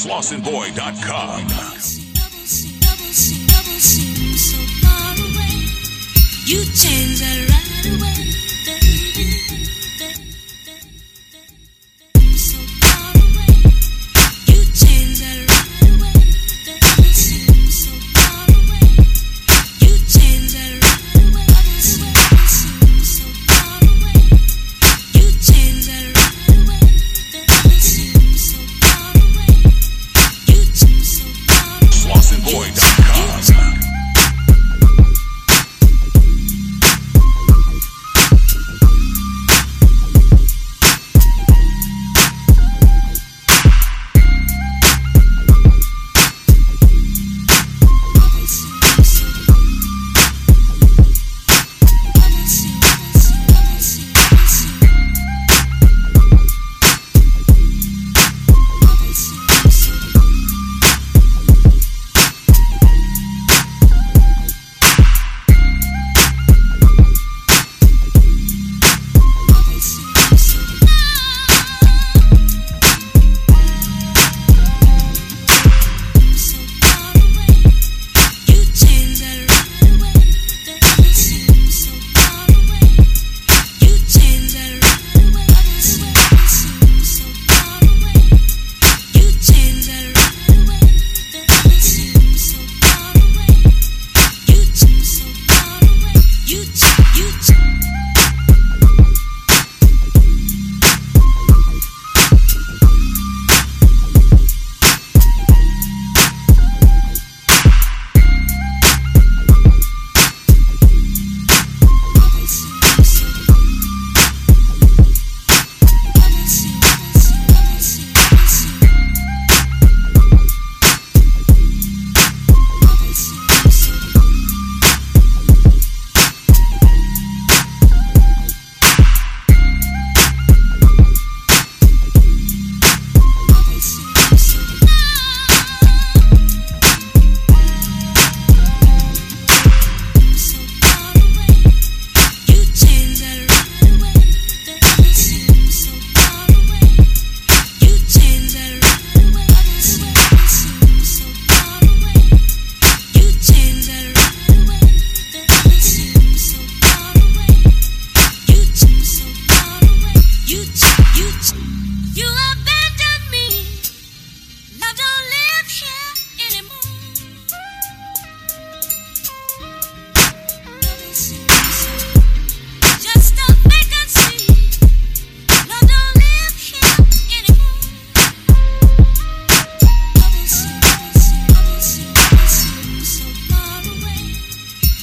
SlossenBoy.com. You change buena.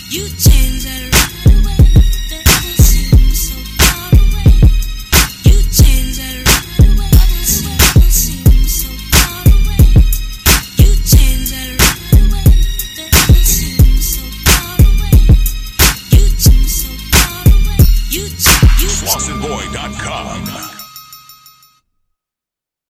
You change.